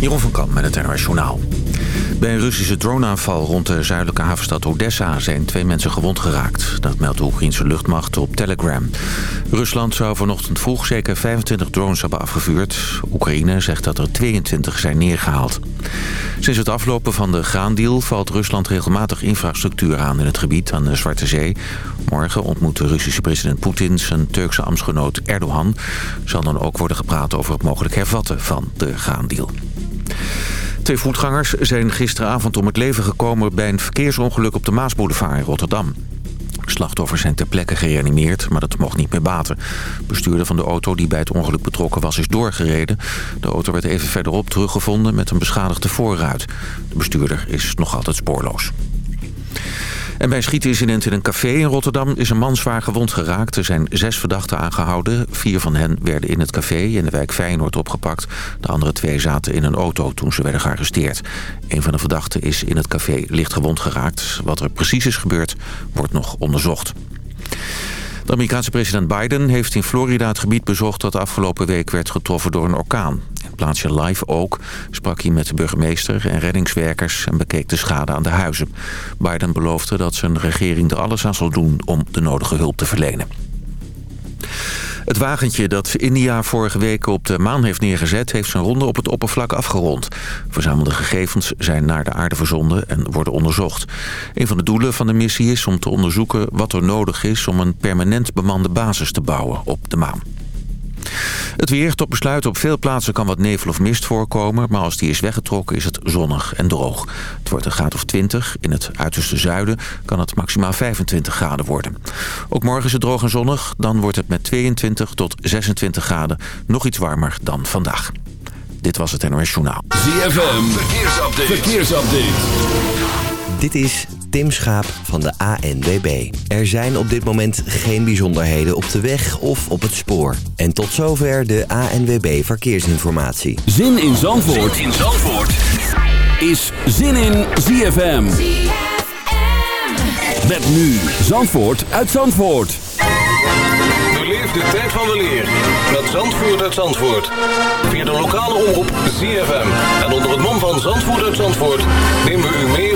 Jeroen van Kamp met het NRS Journaal. Bij een Russische droneaanval rond de zuidelijke havenstad Odessa zijn twee mensen gewond geraakt. Dat meldt de Oekraïnse luchtmacht op Telegram. Rusland zou vanochtend vroeg zeker 25 drones hebben afgevuurd. Oekraïne zegt dat er 22 zijn neergehaald. Sinds het aflopen van de graandeal valt Rusland regelmatig infrastructuur aan in het gebied aan de Zwarte Zee. Morgen ontmoet de Russische president Poetin zijn Turkse ambtsgenoot Erdogan. Zal dan ook worden gepraat over het mogelijk hervatten van de graandeal. Twee voetgangers zijn gisteravond om het leven gekomen... bij een verkeersongeluk op de Maasboulevard in Rotterdam. Slachtoffers zijn ter plekke gereanimeerd, maar dat mocht niet meer baten. Bestuurder van de auto die bij het ongeluk betrokken was, is doorgereden. De auto werd even verderop teruggevonden met een beschadigde voorruit. De bestuurder is nog altijd spoorloos. En bij een schietincident in een café in Rotterdam is een man zwaar gewond geraakt. Er zijn zes verdachten aangehouden. Vier van hen werden in het café in de wijk Feyenoord opgepakt. De andere twee zaten in een auto toen ze werden gearresteerd. Een van de verdachten is in het café licht gewond geraakt. Wat er precies is gebeurd, wordt nog onderzocht. De Amerikaanse president Biden heeft in Florida het gebied bezocht... dat afgelopen week werd getroffen door een orkaan plaatsje Live Oak sprak hij met de burgemeester en reddingswerkers en bekeek de schade aan de huizen. Biden beloofde dat zijn regering er alles aan zal doen om de nodige hulp te verlenen. Het wagentje dat India vorige week op de maan heeft neergezet... heeft zijn ronde op het oppervlak afgerond. Verzamelde gegevens zijn naar de aarde verzonden en worden onderzocht. Een van de doelen van de missie is om te onderzoeken wat er nodig is... om een permanent bemande basis te bouwen op de maan. Het weer tot besluit op veel plaatsen kan wat nevel of mist voorkomen... maar als die is weggetrokken is het zonnig en droog. Het wordt een graad of 20. In het uiterste zuiden kan het maximaal 25 graden worden. Ook morgen is het droog en zonnig. Dan wordt het met 22 tot 26 graden nog iets warmer dan vandaag. Dit was het NOS Journaal. ZFM, verkeersupdate. verkeersupdate. Dit is Tim Schaap van de ANWB. Er zijn op dit moment geen bijzonderheden op de weg of op het spoor. En tot zover de ANWB Verkeersinformatie. Zin in Zandvoort, zin in Zandvoort. is Zin in ZFM. Met nu Zandvoort uit Zandvoort. Beleef de tijd van de leer met Zandvoort uit Zandvoort. Via de lokale omroep ZFM. En onder het mom van Zandvoort uit Zandvoort... nemen we u mee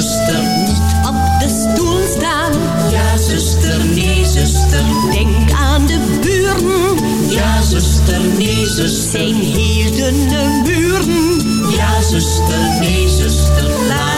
zuster. Niet op de stoel staan. Ja, zuster, nee, zuster. Denk aan de buren. Ja, zuster, nee, zuster. Zijn hier de buren. Ja, zuster, nee, zuster. Laten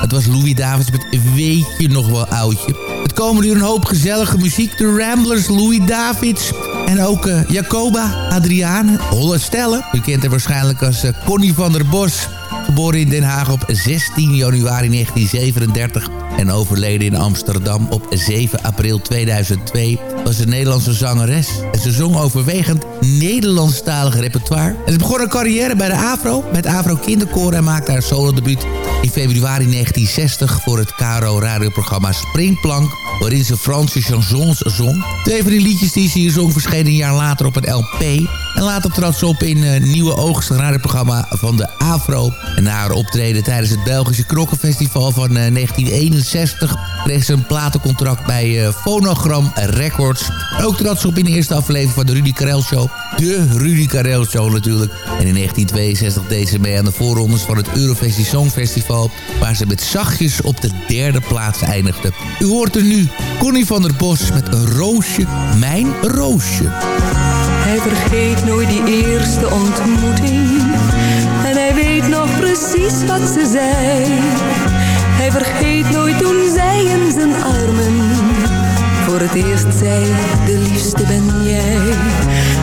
Het was Louis Davids met Weet je nog wel oudje. Het komen nu een hoop gezellige muziek. De Ramblers, Louis Davids. En ook eh, Jacoba, Adriane, Holle Stelle. U kent haar waarschijnlijk als eh, Connie van der Bos. Geboren in Den Haag op 16 januari 1937 en overleden in Amsterdam op 7 april 2002... was een Nederlandse zangeres. En ze zong overwegend Nederlandstalig repertoire. En ze begon haar carrière bij de AVRO met AVRO Kinderkoor... en maakte haar solo-debuut in februari 1960 voor het KRO radioprogramma Springplank... waarin ze Franse chansons zong. Twee van die liedjes die ze hier zong verschenen een jaar later op een LP... En later trad ze op in uh, Nieuwe Oogst, radioprogramma van de AVRO. En na haar optreden tijdens het Belgische Krokkenfestival van uh, 1961... kreeg ze een platencontract bij Phonogram Records. Ook trad ze op in de eerste aflevering van de Rudy Karel Show. De Rudy Karel Show natuurlijk. En in 1962 deed ze mee aan de voorrondes van het Eurovisie Songfestival... waar ze met zachtjes op de derde plaats eindigde. U hoort er nu Connie van der Bos met een roosje, mijn roosje. Hij vergeet nooit die eerste ontmoeting. En hij weet nog precies wat ze zei. Hij vergeet nooit toen zij in zijn armen. Voor het eerst zei, de liefste ben jij.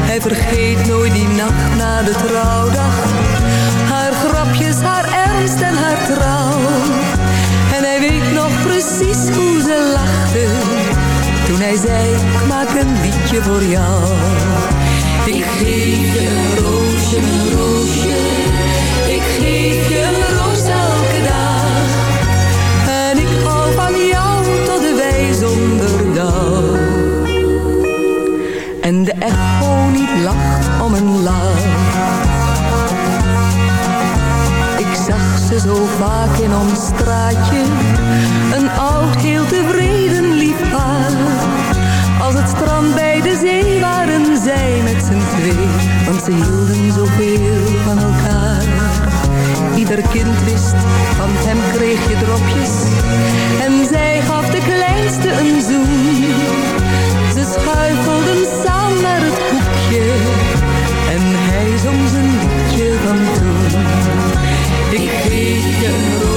Hij vergeet nooit die nacht na de trouwdag. Haar grapjes, haar ernst en haar trouw. En hij weet nog precies hoe ze lachte. Toen hij zei, ik maak een liedje voor jou. Ik geef je een roosje, een roosje. Ik geef je een roos elke dag. En ik hou van jou tot de wij zonder dag. En de echo niet lacht om een lach. Ik zag ze zo vaak in ons straatje. Een oud, heel tevreden het strand bij de zee waren zij met z'n twee. Want ze hielden zoveel van elkaar. Ieder kind wist, van hem kreeg je dropjes. En zij gaf de kleinste een zoen. Ze schuifelden samen het hoekje. En hij zong zijn liedje van toen. Ik geef je een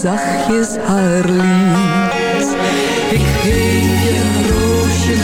zachtjes haar lied. Ik geef je een roosje,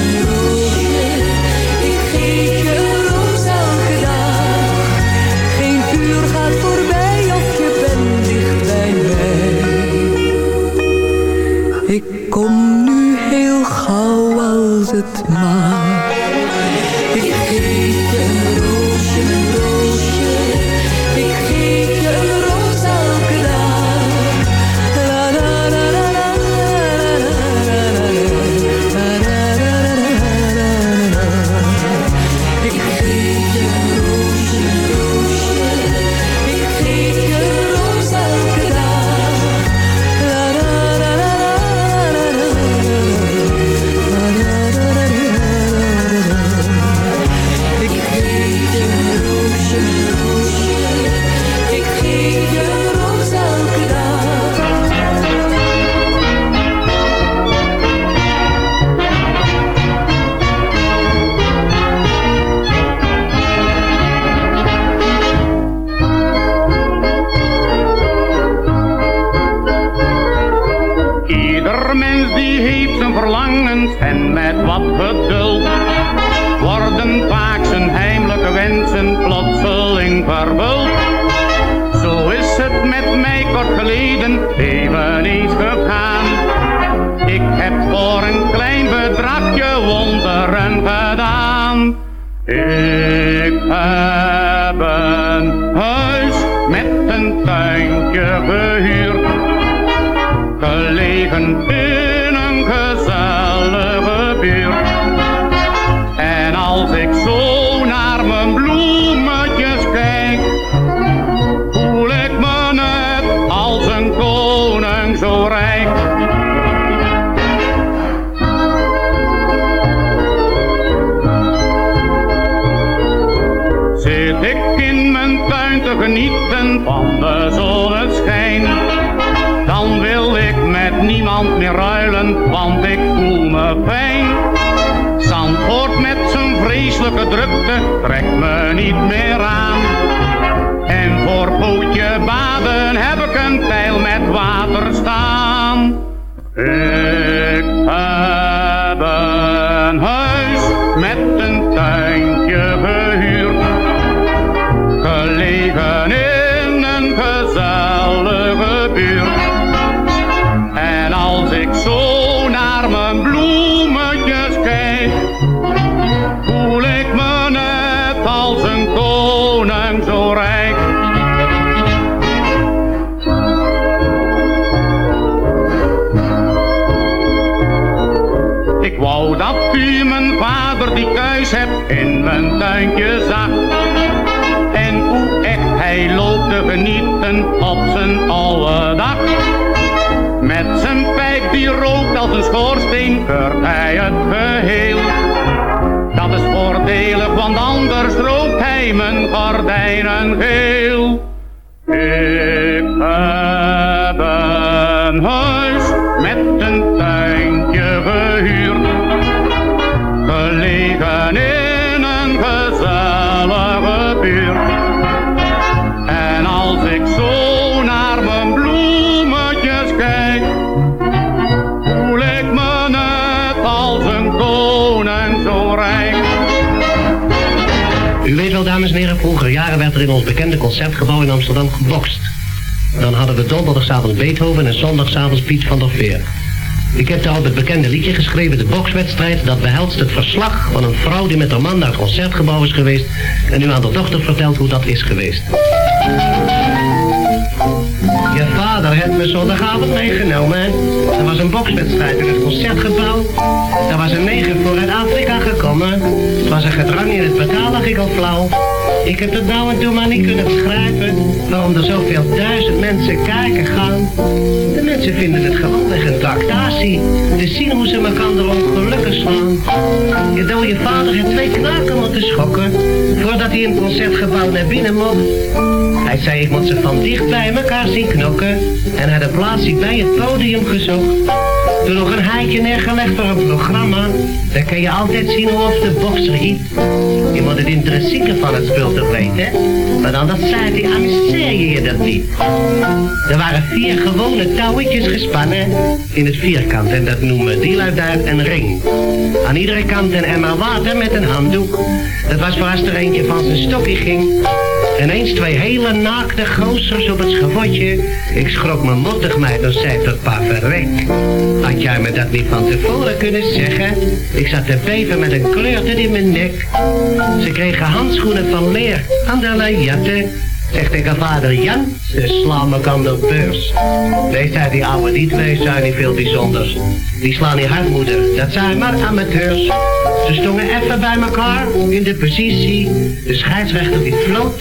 trekt me niet meer aan. Mijn tuintje zag. En hoe echt hij loopt te genieten op zijn oude dag. Met zijn pijp die rookt als een schoorsteen, keurt hij het geheel. Dat is voordelig, want anders rookt hij mijn gordijnen geel. Ik heb een wel, dames en heren. Vroeger jaren werd er in ons bekende concertgebouw in Amsterdam gebokst. Dan hadden we donderdagavond Beethoven en zondagavond Piet van der Veer. Ik heb daar op het bekende liedje geschreven, de bokswedstrijd. Dat behelst het verslag van een vrouw die met haar man naar het concertgebouw is geweest. En nu aan de dochter vertelt hoe dat is geweest. Vader heeft me zondagavond meegenomen. Er was een bokswedstrijd in het concertgebouw. Er was een neger voor uit Afrika gekomen. Het was een gedrang in het betaal, lag ik al flauw. Ik heb het nou en toen maar niet kunnen begrijpen waarom er zoveel duizend mensen kijken gaan. Mensen vinden het gewoonweg een tractatie. Te zien hoe ze elkaar ongelukkig slaan. Je dode vader heeft twee knaken moeten schokken voordat hij in concertgebouw naar binnen mocht. Hij zei ik moet ze van dicht bij elkaar zien knokken en had een plaatsje bij het podium gezocht. Toen nog een haakje neergelegd voor een programma. Dan kun je altijd zien hoe of de bokser hiet. Je moet het intrinsieke van het spul toch weten. Maar dan dat zei hij, amuseer je dat niet. Er waren vier gewone touwetjes gespannen in het vierkant. En dat noemen die lui daar een ring. Aan iedere kant een emmer water met een handdoek. Dat was voor als er eentje van zijn stokje ging. En eens twee hele naakte gozers op het schavotje. Ik schrok me mottig mij, dan zei tot pa verrek. Had jij me dat niet van tevoren kunnen zeggen? Ik zat te beven met een kleurte in mijn nek. Ze kregen handschoenen van leer aan de jatten. Zegt tegen vader Jan, ze slaan me aan de beurs. Nee, zei die oude, die twee zijn niet veel bijzonders. Die slaan niet hard, moeder, dat zijn maar amateurs. Ze stongen even bij elkaar in de positie. De scheidsrechter die floot.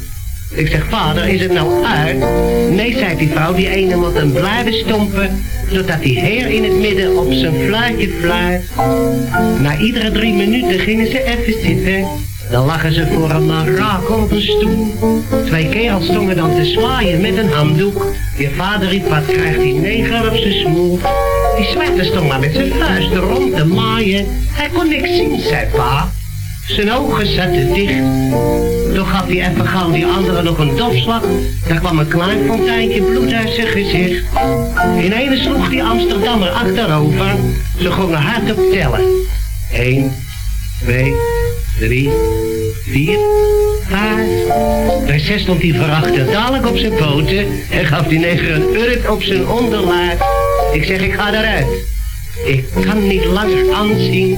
Ik zeg, vader, is het nou uit? Nee, zei die vrouw, die ene moet hem blijven stompen, zodat die heer in het midden op zijn fluitje fluit. Na iedere drie minuten gingen ze even zitten. Dan lagen ze voor een marakel op een stoel. Twee kerels stonden dan te zwaaien met een handdoek. Je vader riep, wat krijgt die neger op zijn smoel? Die zwarte stond maar met zijn vuisten rond te maaien. Hij kon niks zien, zei pa. Zijn ogen zaten dicht. Toen gaf hij even gauw die andere nog een dofslag. Daar kwam een klein fonteintje bloed uit zijn gezicht. In ene sloeg die Amsterdammer achterover. Ze gingen hard op tellen. Eén, twee, drie, vier, vijf. Bij zes stond hij verachter dadelijk op zijn poten en gaf die neger een urk op zijn onderlaag. Ik zeg, ik ga eruit. Ik kan niet langer aanzien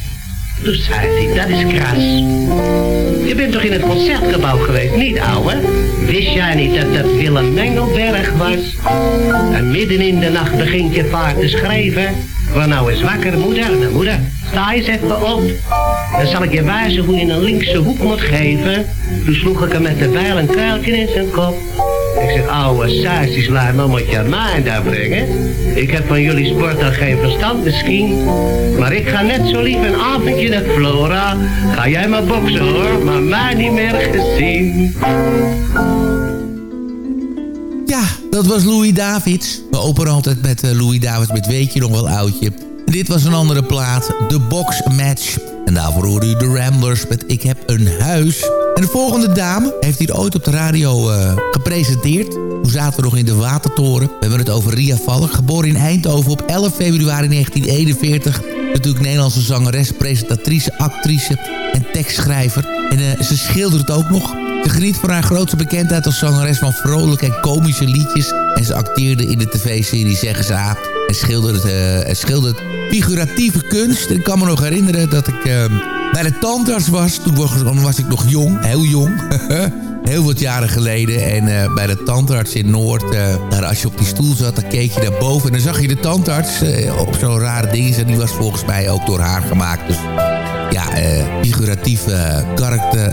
Zei hij, dat is kras. Je bent toch in het concertgebouw geweest, niet ouwe? Wist jij niet dat dat Willem Mengelberg was? En midden in de nacht begint je vaart te schrijven. Waar nou eens wakker, moeder? Nou, moeder, sta eens even op. Dan zal ik je wijzen hoe je een linkse hoek moet geven. Toen sloeg ik hem met de bijl een kuiltje in zijn kop. Ik zeg, ouwe sausieslaar, dan moet je mij daar brengen. Ik heb van jullie sport dan geen verstand misschien. Maar ik ga net zo lief een avondje naar Flora. Ga jij maar boksen hoor, maar mij niet meer gezien. Ja, dat was Louis Davids. We openen altijd met uh, Louis Davids met Weet je nog wel oudje. Dit was een andere plaat, de Box Match. En daarvoor hoorde u de Ramblers met Ik heb een huis. En de volgende dame heeft hier ooit op de radio uh, gepresenteerd. Toen zaten we nog in de Watertoren. We hebben het over Ria Valk, geboren in Eindhoven op 11 februari 1941. Natuurlijk Nederlandse zangeres, presentatrice, actrice en tekstschrijver. En uh, ze schildert ook nog. Ze geniet van haar grootste bekendheid als zangeres van vrolijke en komische liedjes. En ze acteerde in de tv-serie Zeggen ze A. En schildert, uh, schildert figuratieve kunst. Ik kan me nog herinneren dat ik... Bij de tandarts was. Toen was, ik nog jong, heel jong. heel wat jaren geleden. En bij de tandarts in Noord, daar als je op die stoel zat, dan keek je naar boven. En dan zag je de tandarts op zo'n rare ding. En die was volgens mij ook door haar gemaakt. Dus ja, eh, figuratieve, karakter,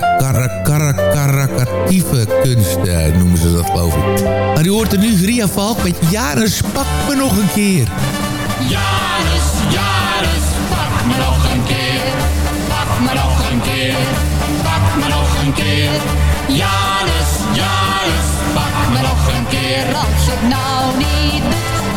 karakatieve kunst noemen ze dat geloof ik. Maar u hoort er nu Ria Valk met Janus, pak me nog een keer. Janus, Janus, pak me nog een keer, pak me nog een keer. Janus, Janus, pak me nog een keer. Als het nou niet doet,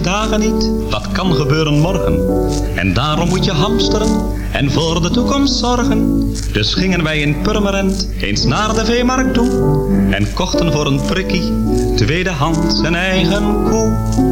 dagen niet wat kan gebeuren morgen. En daarom moet je hamsteren en voor de toekomst zorgen. Dus gingen wij in Purmerend eens naar de veemarkt toe. En kochten voor een prikkie tweedehands een eigen koe.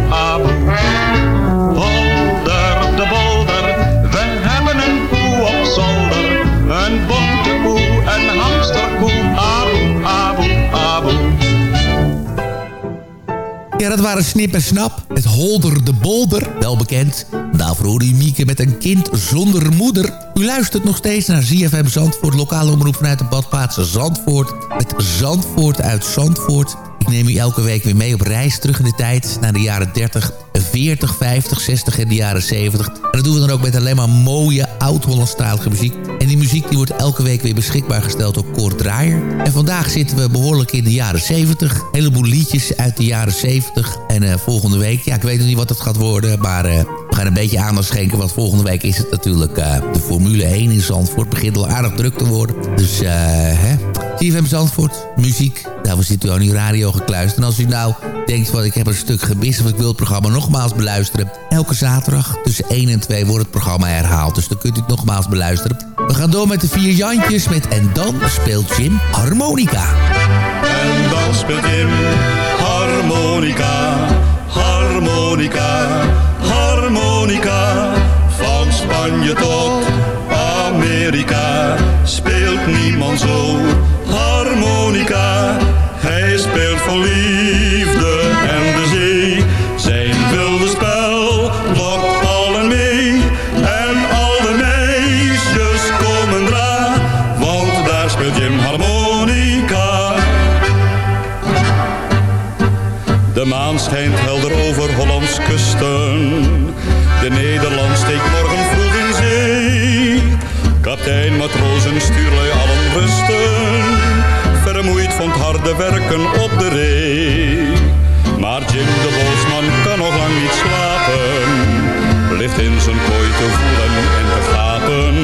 Ja, dat waren Snip en Snap. Het Holder de Bolder, wel bekend. Daarvoor u Mieke met een kind zonder moeder. U luistert nog steeds naar ZFM Zandvoort, lokale omroep vanuit de badplaats Zandvoort. Met Zandvoort uit Zandvoort. Ik neem u elke week weer mee op reis terug in de tijd naar de jaren 30, 40, 50, 60 en de jaren 70. En dat doen we dan ook met alleen maar mooie oud-Hollandstalige muziek. En die muziek die wordt elke week weer beschikbaar gesteld door Kort Draaier. En vandaag zitten we behoorlijk in de jaren 70. Een heleboel liedjes uit de jaren 70. En eh, volgende week, ja ik weet nog niet wat het gaat worden, maar... eh, we gaan een beetje aandacht schenken, want volgende week is het natuurlijk eh, de Formule 1 in Zandvoort. Begint al aardig druk te worden. Dus, hè. CFM Zandvoort, muziek. Daarvoor zit u aan uw radio gekluisterd. En als u nou denkt, van ik heb een stuk gemist... of ik wil het programma nogmaals beluisteren... elke zaterdag tussen 1 en 2 wordt het programma herhaald. Dus dan kunt u het nogmaals beluisteren. We gaan door met de vier Jantjes met En dan speelt Jim harmonica. En dan speelt Jim harmonica, harmonica, harmonica. Van Spanje tot Amerika speelt niemand zo harmonica. Hij speelt voor liefde werken op de ree. Maar Jim de Bosman kan nog lang niet slapen. Ligt in zijn kooi te voelen en te gapen.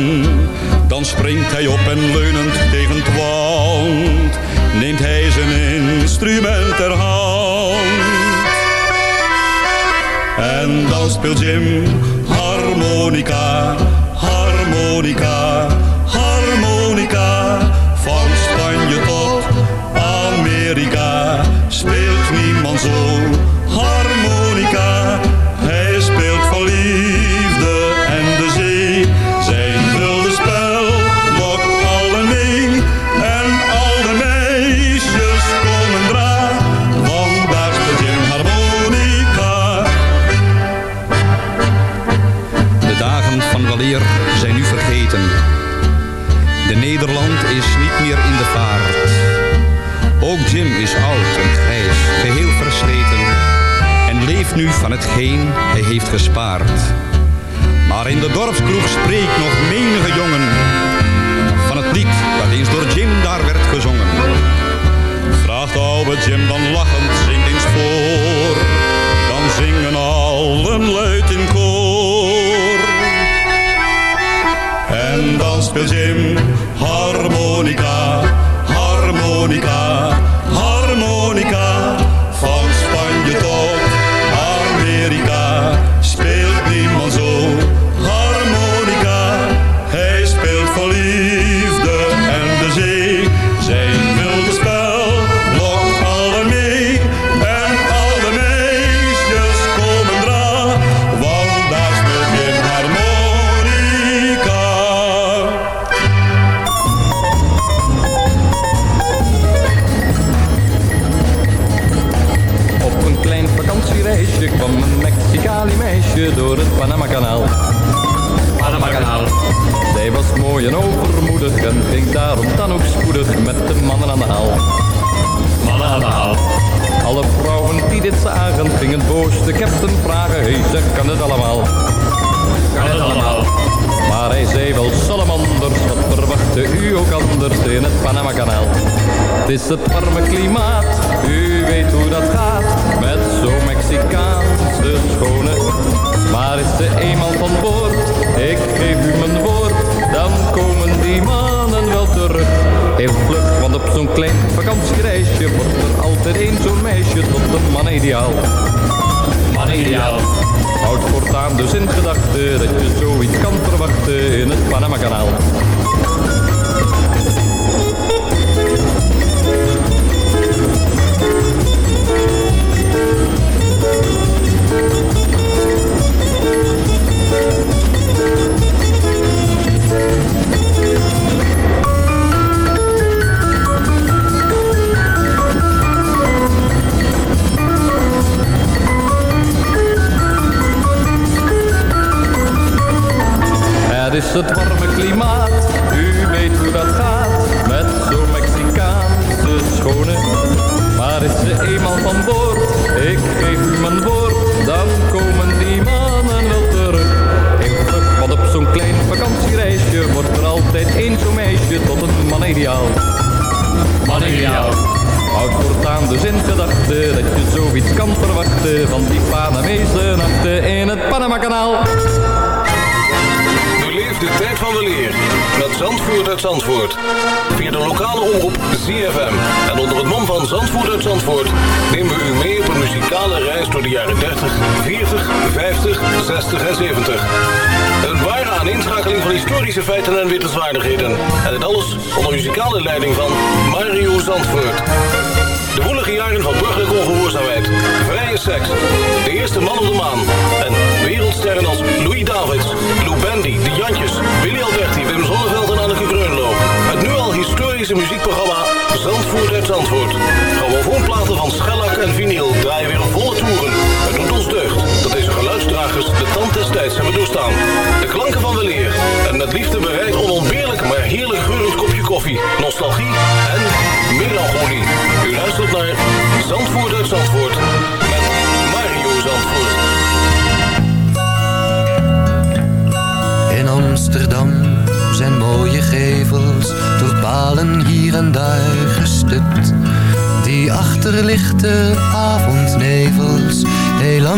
Dan springt hij op en leunend tegen het wand. Neemt hij zijn instrument ter hand. En dan speelt Jim harmonica, harmonica, van hetgeen hij heeft gespaard. Maar in de dorpskroeg spreekt nog menige jongen van het lied dat eens door Jim daar werd gezongen. Vraagt oude Jim dan lachend, zingt eens voor, dan zingen allen luid in koor. En dan speelt Jim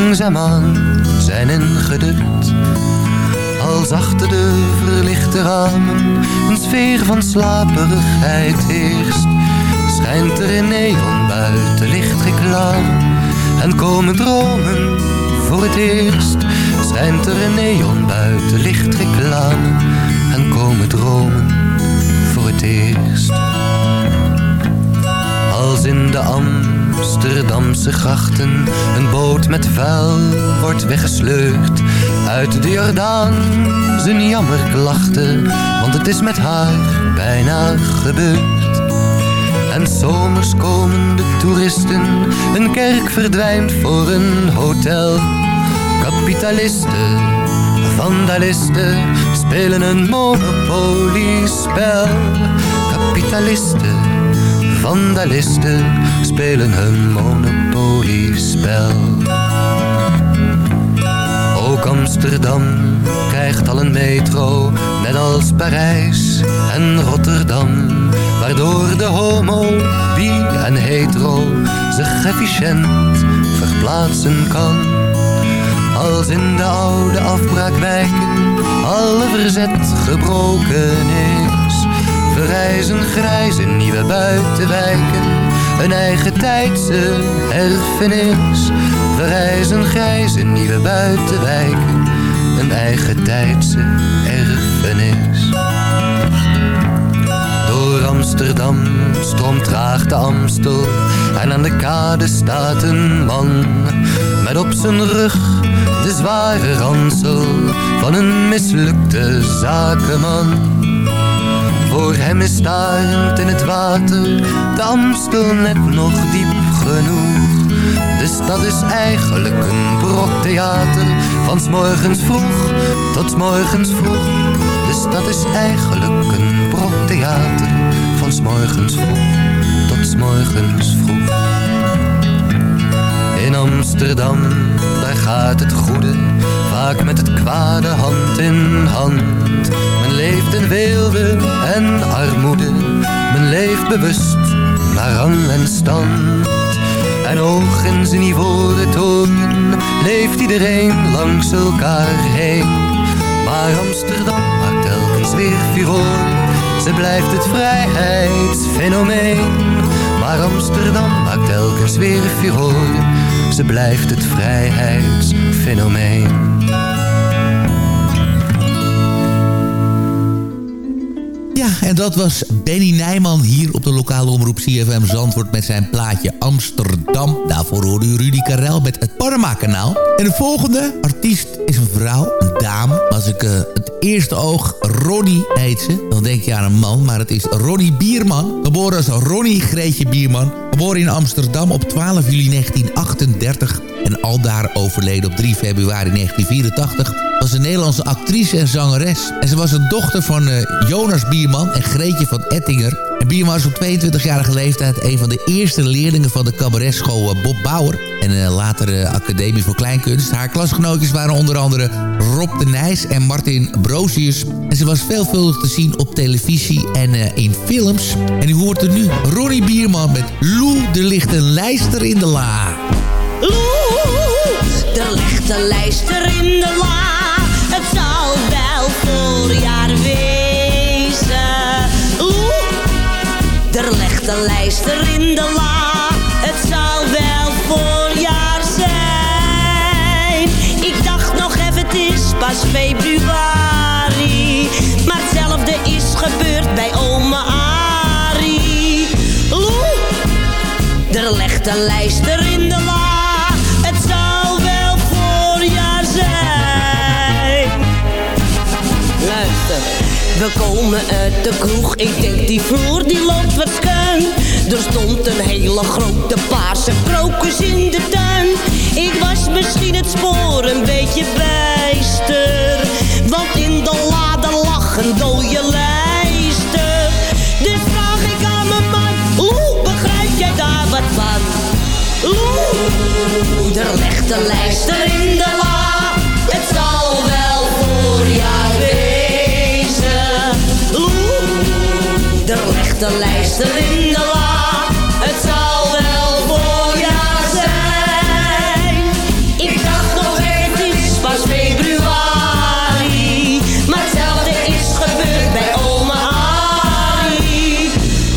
langzaamaan zijn ingedut. Als achter de verlichte ramen een sfeer van slaperigheid heerst, schijnt er een neon buiten licht reclame en komen dromen voor het eerst. Schijnt er in neon buiten licht reclame en komen dromen voor het eerst. Als in de am Amsterdamse grachten. Een boot met vuil wordt weggesleurd. Uit de Jordaan zijn jammerklachten. Want het is met haar bijna gebeurd. En zomers komen de toeristen. Een kerk verdwijnt voor een hotel. Kapitalisten, vandalisten, spelen een monopoliespel. Kapitalisten hun monopoliespel. Ook Amsterdam krijgt al een metro, net als Parijs en Rotterdam. Waardoor de homo, bi en hetero zich efficiënt verplaatsen kan. Als in de oude afbraakwijken alle verzet gebroken is. Verrijzen grijze nieuwe buitenwijken, een eigen tijdse erfenis. Verrijzen grijze nieuwe buitenwijken, een eigen tijdse erfenis. Door Amsterdam stroomt traag de Amstel en aan de kade staat een man met op zijn rug de zware ransel van een mislukte zakenman. Starend in het water de net nog diep genoeg. De stad is eigenlijk een brok theater, van 's morgens vroeg tot 's morgens vroeg. De stad is eigenlijk een brok theater, van 's morgens vroeg tot morgens vroeg. In Amsterdam, het goede, vaak met het kwade hand in hand. Men leeft in weelde en armoede, men leeft bewust naar rang en stand. En hoog in zijn ivoren toren leeft iedereen langs elkaar heen. Maar Amsterdam maakt telkens weer furore, ze blijft het vrijheidsfenomeen. Maar Amsterdam maakt telkens weer furore, ze blijft het vrijheidsfenomeen. En dat was Benny Nijman hier op de lokale omroep CFM Zandvoort met zijn plaatje Amsterdam. Daarvoor hoorde u Rudy Karel met het Panama-kanaal. En de volgende artiest is een vrouw, een dame. Als ik eh, het eerste oog Ronnie heet ze, dan denk je aan een man. Maar het is Ronnie Bierman, geboren als Ronnie Greetje Bierman. Geboren in Amsterdam op 12 juli 1938 en aldaar overleden op 3 februari 1984 was een Nederlandse actrice en zangeres. En ze was een dochter van uh, Jonas Bierman en Greetje van Ettinger. En Bierman was op 22-jarige leeftijd een van de eerste leerlingen van de cabaretschool uh, Bob Bauer. En uh, later Academie voor Kleinkunst. Haar klasgenootjes waren onder andere Rob de Nijs en Martin Brosius. En ze was veelvuldig te zien op televisie en in films. En u hoort er nu Ronnie Bierman met Lou de lichte lijster in de la. Lou, er ligt lijster een lijster in de la. Het zal wel voorjaar zijn. Ik dacht nog even, het is pas februari. Maar hetzelfde is gebeurd bij oma Arie. Oeh, er ligt een lijster in We komen uit de kroeg, ik denk die vloer die loopt wat schuin. Er stond een hele grote paarse krokus in de tuin. Ik was misschien het spoor een beetje bijster. Want in de lade lag een dode lijster. Dus vraag ik aan mijn man, Oeh, begrijp jij daar wat van? Oeh, er ligt een lijster Er een lijster in de la. Het zal wel voorjaar zijn. Ik dacht nog het is pas februari. Maar hetzelfde is gebeurd bij oma.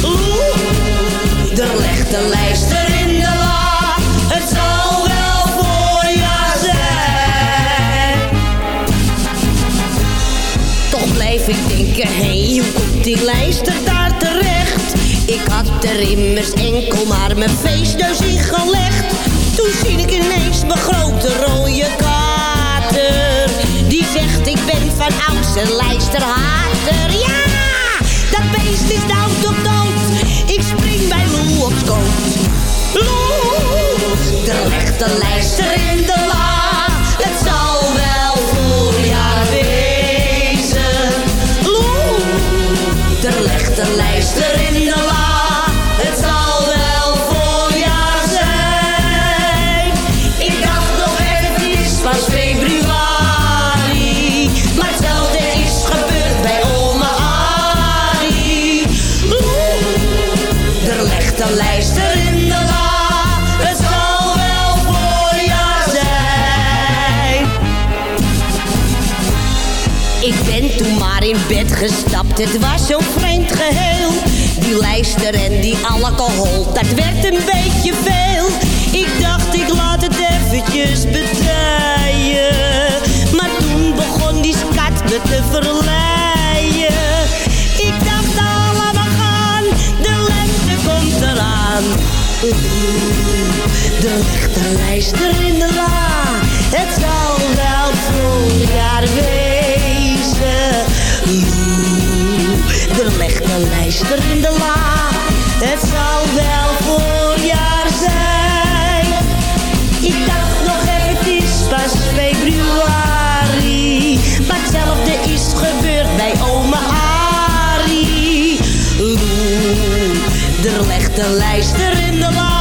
Oeh, er ligt een lijster in de la. Het zal wel voorjaar zijn. Toch blijf ik denken, hé, hey, hoe komt die lijster daar terecht? Ik had er immers enkel maar mijn feestneus in gelegd. Toen zie ik ineens mijn grote rode kater. Die zegt, ik ben van ouds een. Ja, dat beest is nou toch dood. Ik spring bij Lou op schoot. Lou, ligt een lijster in bed gestapt, het was zo'n vreemd geheel. Die lijster en die alcohol, dat werd een beetje veel. Ik dacht, ik laat het eventjes bedraaien. Maar toen begon die skat me te verleiden. Ik dacht, allemaal gaan, de lente komt eraan. De lichte lijster in de la, het zal wel voorjaar weer. gelegd een lijster in de la. Het zal wel voorjaar zijn. Ik dacht nog even, het is pas februari. Maar hetzelfde is gebeurd bij oma Ari. Roer, er legt een lijster in de la.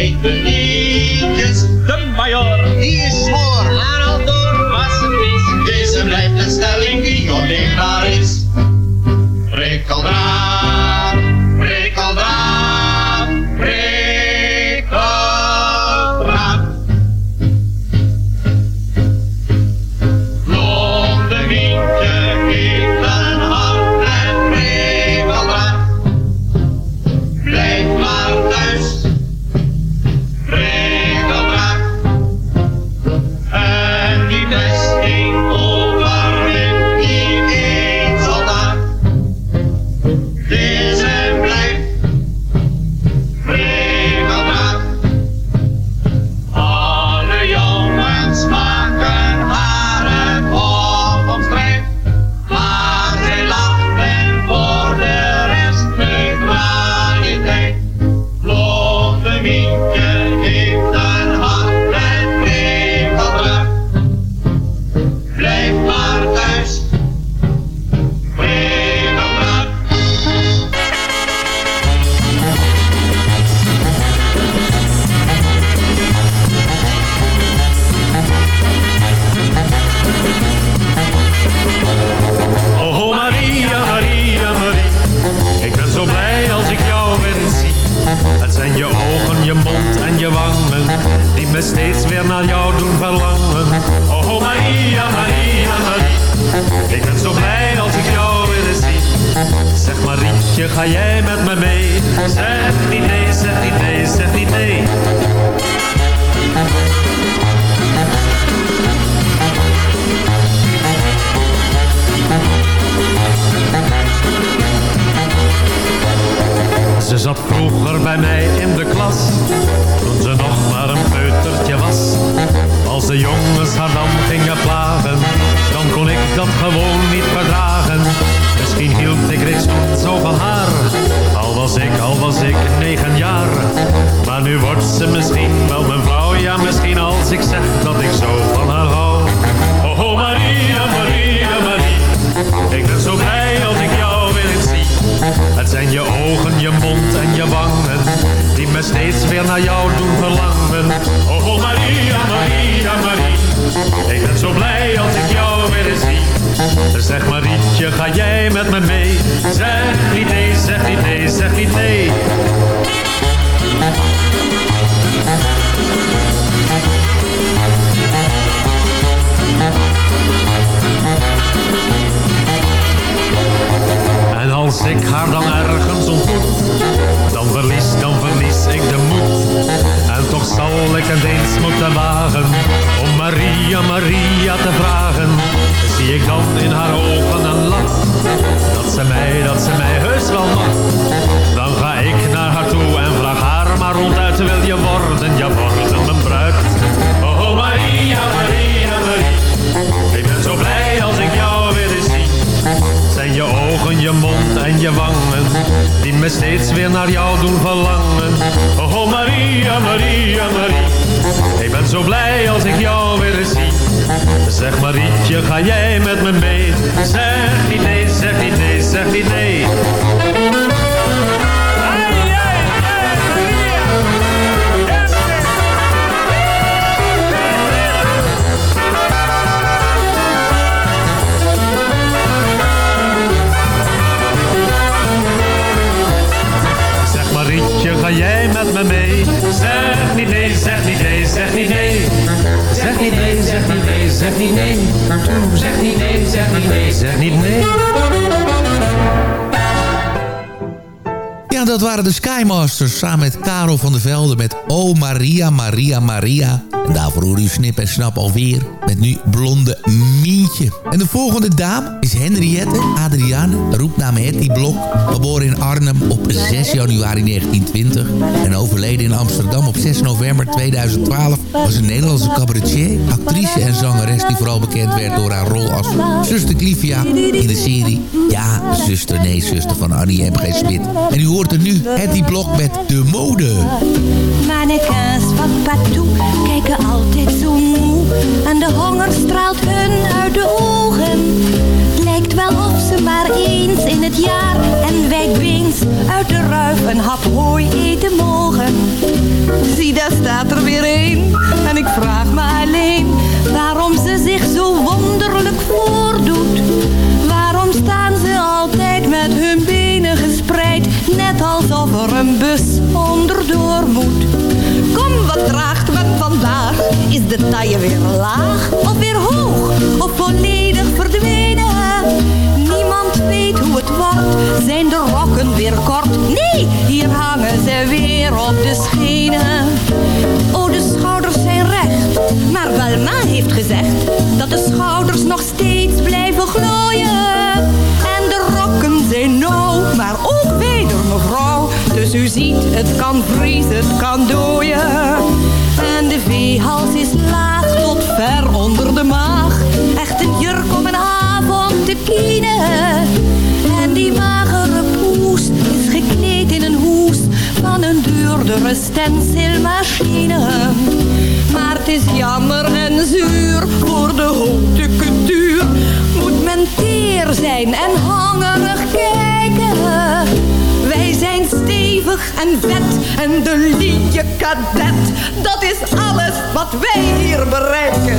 hate the league. The mayor. He Ze zat vroeger bij mij in de klas, toen ze nog maar een peutertje was. Als de jongens haar dan gingen plagen, dan kon ik dat gewoon niet verdragen. Misschien hield ik reeds toen zo van haar, al was ik, al was ik negen jaar. Maar nu wordt ze misschien wel mijn vrouw, ja misschien als ik zeg dat ik zo van haar hou. Oh, oh zijn je ogen, je mond en je wangen Die me steeds weer naar jou doen verlangen. Oh, Maria, Maria, Maria Ik ben zo blij als ik jou weer eens zie. Zeg Marietje, ga jij met me mee? Zeg niet nee, zeg niet nee, zeg niet nee als ik haar dan ergens ontmoet, dan verlies, dan verlies ik de moed. En toch zal ik het eens moeten wagen, om Maria, Maria te vragen. Zie ik dan in haar ogen een lach, dat ze mij, dat ze mij heus wel mag. Dan ga ik naar haar toe en vraag haar maar ronduit, wil je worden, ja worden mijn bruid. Oh, Maria, Maria, je mond en je wangen Die me steeds weer naar jou doen verlangen. Oh, Maria, Maria, Maria Ik ben zo blij als ik jou weer zie. Zeg Marietje, ga jij met me mee? Zeg niet nee, zeg niet nee, zeg niet nee samen met Karel van der Velde met Oh Maria, Maria, Maria. En daarvoor hoor u Snip en Snap alweer met nu Blonde Mientje. En de volgende dame is Henriette Adriane, roepnaam Hetty Blok. Geboren in Arnhem op 6 januari 1920 en overleden in Amsterdam op 6 november 2012... was een Nederlandse cabaretier, actrice en zangeres... die vooral bekend werd door haar rol als zuster Clivia in de serie... Ja, zuster, nee, zuster van Annie M.G. Smit. En u hoort er nu Hetty Blok met De Mode. Mannequins van Patou kijken altijd zo moe. En de honger straalt hun uit de ogen. Lijkt wel of ze maar eens in het jaar en wijkbeens uit de ruif een hap hooi eten mogen. Zie, daar staat er weer een. En ik vraag me alleen waarom ze zich zo wonderlijk voordoet. Waarom staan ze altijd met hun gespreid, net alsof er een bus onderdoor moet. Kom, wat draagt men vandaag? Is de taille weer laag of weer hoog of volledig verdwenen? Niemand weet hoe het wordt, zijn de rokken weer kort? Nee, hier hangen ze weer op de schenen. Oh, de schouders zijn recht, maar Welma heeft gezegd dat de schouders nog steeds u ziet, het kan vriezen, het kan dooien. En de veehals is laag tot ver onder de maag. Echt een jurk om een avond te kienen. En die magere poes is gekleed in een hoes van een duurdere stencilmachine. Maar het is jammer en zuur voor de haute couture. Moet men teer zijn en hangerig kijken. Wij zijn stevig en vet en de linie kadet. Dat is alles wat wij hier bereiken.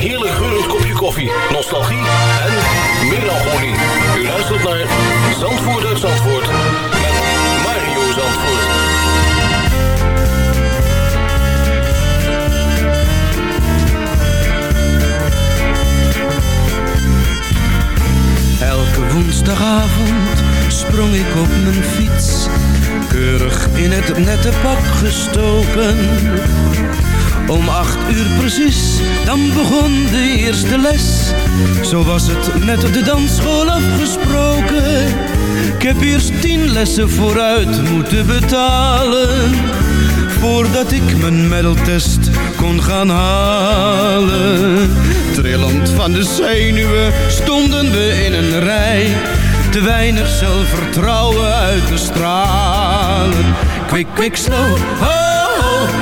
heerlijk geurend kopje koffie, nostalgie en melancholie. U luistert naar Zandvoort uit Zandvoort met Mario Zandvoort. Elke woensdagavond sprong ik op mijn fiets, keurig in het nette pak gestoken. Om acht uur precies, dan begon de eerste les. Zo was het met de dansschool afgesproken. Ik heb eerst tien lessen vooruit moeten betalen. Voordat ik mijn medaltest kon gaan halen. Trillend van de zenuwen stonden we in een rij. Te weinig zelfvertrouwen uit te stralen. Kwik, kwik, slow,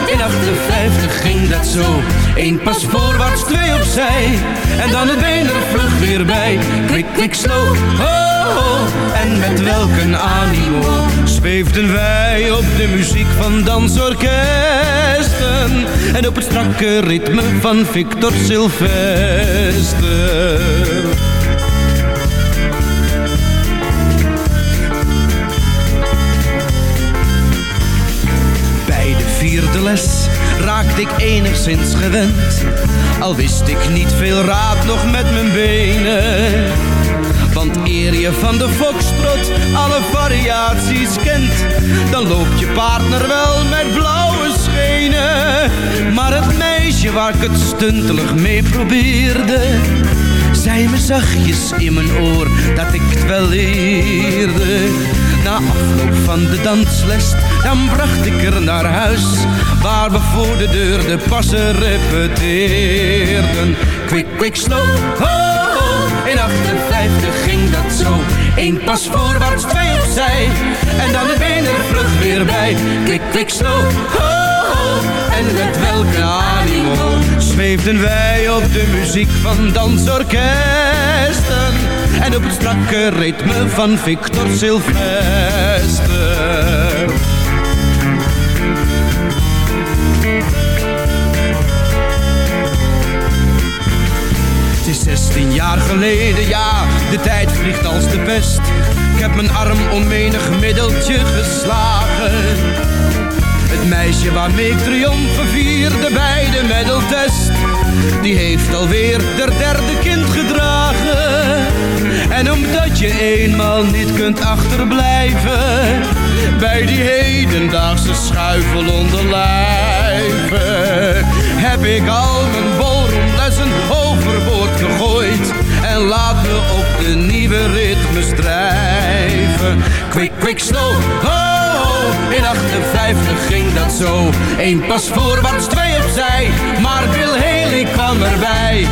in 58 ging dat zo. Eén pas voorwaarts, twee opzij. En dan het been er vlug weer bij. Kwik, kwik, slow, oh, oh. En met welk animo zweefden wij op de muziek van dansorkesten. En op het strakke ritme van Victor Sylvester. Vierde les raakte ik enigszins gewend. Al wist ik niet veel raad nog met mijn benen. Want eer je van de foxtrot alle variaties kent, dan loopt je partner wel met blauwe schenen. Maar het meisje waar ik het stuntelig mee probeerde, zei me zachtjes in mijn oor dat ik het wel leerde. Na afloop van de dansles, dan bracht ik er naar huis, waar we voor de deur de passen repeteerden. Quick, quick, slow, oh, oh. in 58 ging dat zo. Eén pas voorwaarts, twee opzij, en dan de benen er vlug weer bij. Quick, quick, slow, oh, oh. en met welke animo zweefden wij op de muziek van dansorkesten en op het strakke ritme van Victor Sylvester. 16 jaar geleden, ja, de tijd vliegt als de pest. Ik heb mijn arm om menig middeltje geslagen. Het meisje waarmee ik triomfen vierde bij de medaltest Die heeft alweer der derde kind gedragen En omdat je eenmaal niet kunt achterblijven Bij die hedendaagse schuifel onder lijven Heb ik al mijn ballroomlessen overboord gegooid En laat me op de nieuwe ritmes drijven Quick, quick, slow, oh! In 58 ging dat zo. Eén pas voorwaarts, twee opzij. Maar Haley kwam erbij.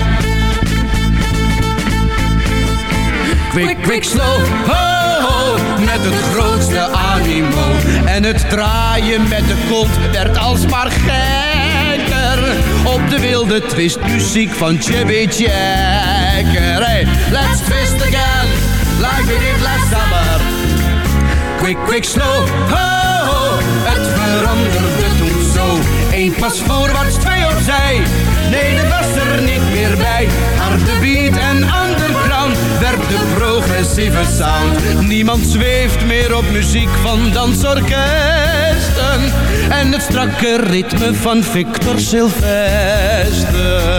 Quick, quick, slow, ho, ho. Met het grootste animo. En het draaien met de kont werd alsmaar gekker. Op de wilde twist muziek van Checker. Hey, let's twist again, like we did last summer. Quick, quick, slow, ho, ho. Het veranderde toen zo. Eén pas voorwaarts, twee opzij. Nee, dat was er niet meer bij. Harde beat en underground werd de progressieve sound. Niemand zweeft meer op muziek van dansorkesten. En het strakke ritme van Victor Sylvester.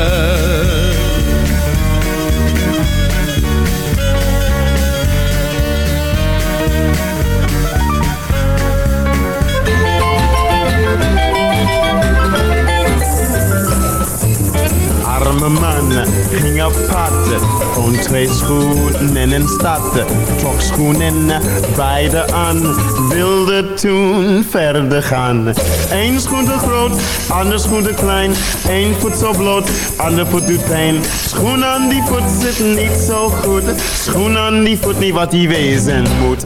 Gewoon twee schoenen in een stad. Trok schoenen beide aan, wilde toen verder gaan. Eén schoen te groot, ander schoen te klein. Eén voet zo bloot, ander voet doet pijn. Schoen aan die voet zit niet zo goed. Schoen aan die voet niet wat die wezen moet.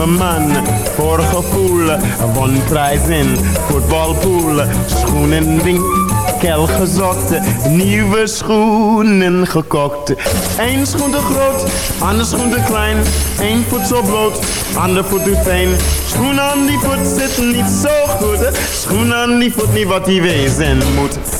Arme man, voor gevoel, won prijs in. Schoenen winkel gezocht, nieuwe schoenen gekocht. Eén schoen te groot, ander schoen te klein. Eén voet zo bloot, ander voet doet pijn. Schoen aan die voet zit niet zo goed. Schoen aan die voet niet wat die wezen moet.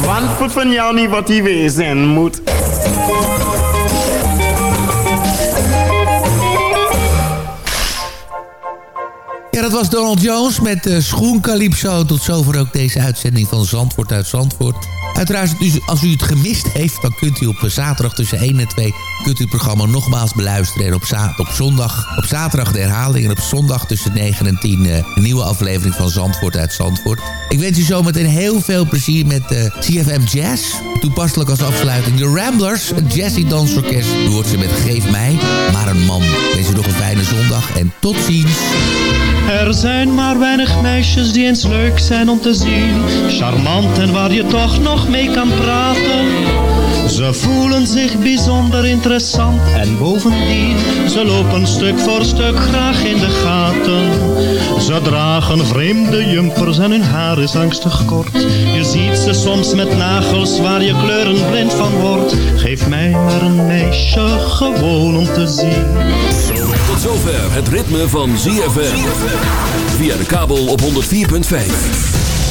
Want voet van jou niet wat hij wezen moet. Ja, dat was Donald Jones met uh, Schoen. Tot zover ook deze uitzending van Zandvoort uit Zandvoort. Uiteraard, als u het gemist heeft... dan kunt u op zaterdag tussen 1 en 2... kunt u het programma nogmaals beluisteren. En op, zondag, op zaterdag de herhaling... en op zondag tussen 9 en 10... Uh, een nieuwe aflevering van Zandvoort uit Zandvoort. Ik wens u zometeen heel veel plezier met uh, CFM Jazz. Toepasselijk als afsluiting de Ramblers. Het Jazzy Dansorkest. U hoort ze met Geef mij maar een man. Wens u nog een fijne zondag en tot ziens. Er zijn maar weinig meisjes die eens leuk zijn om te zien. Charmant en waar je toch nog mee kan praten. Ze voelen zich bijzonder interessant en bovendien, ze lopen stuk voor stuk graag in de gaten. Ze dragen vreemde jumpers en hun haar is angstig kort. Je ziet ze soms met nagels waar je kleuren blind van wordt. Geef mij maar een meisje gewoon om te zien. Tot zover het ritme van ZFM. Via de kabel op 104.5.